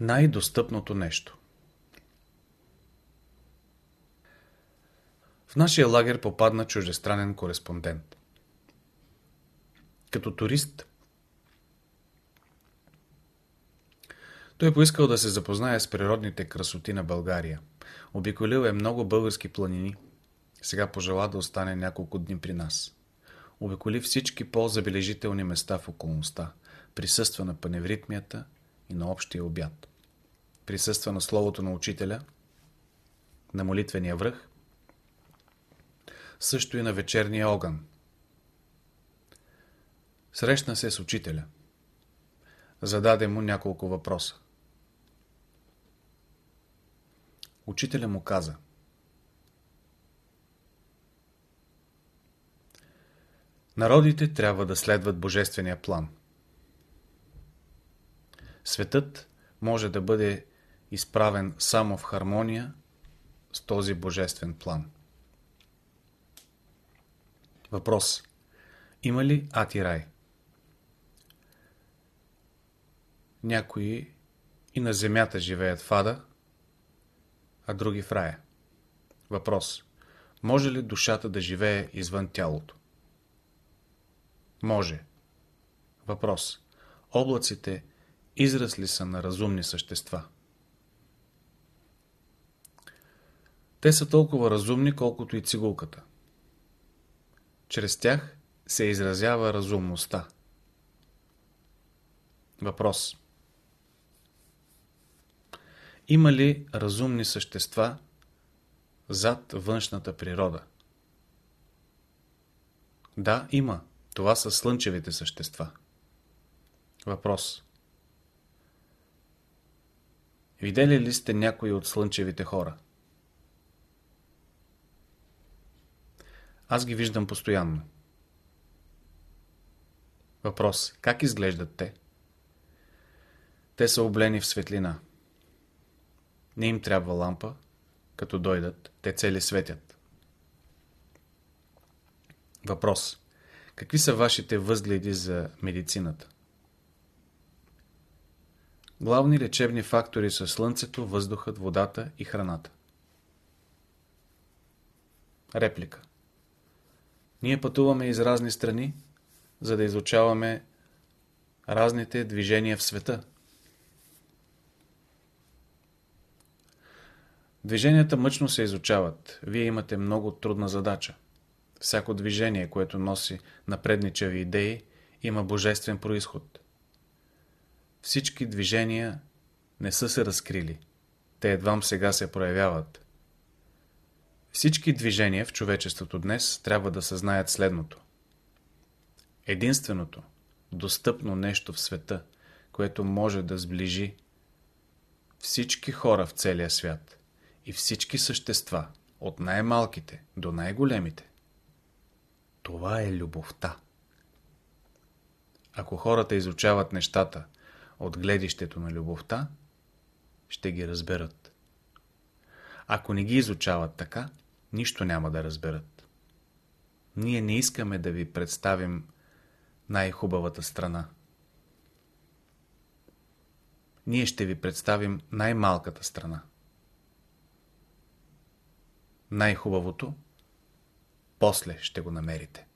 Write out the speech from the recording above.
Най-достъпното нещо В нашия лагер попадна чуждестранен кореспондент. Като турист той поискал да се запознае с природните красоти на България. Обиколил е много български планини. Сега пожела да остане няколко дни при нас. Обиколи всички по-забележителни места в околността. Присъства на паневритмията и на общия обяд. Присъства на словото на учителя, на молитвения връх, също и на вечерния огън. Срещна се с учителя. Зададе му няколко въпроса. Учителя му каза Народите трябва да следват божествения план. Светът може да бъде изправен само в хармония с този божествен план. Въпрос. Има ли ад и рай? Някои и на земята живеят в ада, а други в рая. Въпрос. Може ли душата да живее извън тялото? Може. Въпрос. Облаците израсли са на разумни същества. Те са толкова разумни, колкото и цигулката. Чрез тях се изразява разумността. Въпрос. Има ли разумни същества зад външната природа? Да, има. Това са слънчевите същества. Въпрос. Видели ли сте някои от слънчевите хора? Аз ги виждам постоянно. Въпрос. Как изглеждат те? Те са облени в светлина. Не им трябва лампа. Като дойдат, те цели светят. Въпрос. Какви са вашите възгледи за медицината? Главни лечебни фактори са слънцето, въздухът, водата и храната. Реплика. Ние пътуваме из разни страни, за да изучаваме разните движения в света. Движенията мъчно се изучават. Вие имате много трудна задача. Всяко движение, което носи напредничави идеи, има божествен происход. Всички движения не са се разкрили. Те едвам сега се проявяват. Всички движения в човечеството днес трябва да съзнаят следното. Единственото, достъпно нещо в света, което може да сближи всички хора в целия свят и всички същества, от най-малките до най-големите, това е любовта. Ако хората изучават нещата от гледището на любовта, ще ги разберат. Ако не ги изучават така, нищо няма да разберат. Ние не искаме да ви представим най-хубавата страна. Ние ще ви представим най-малката страна. Най-хубавото после ще го намерите.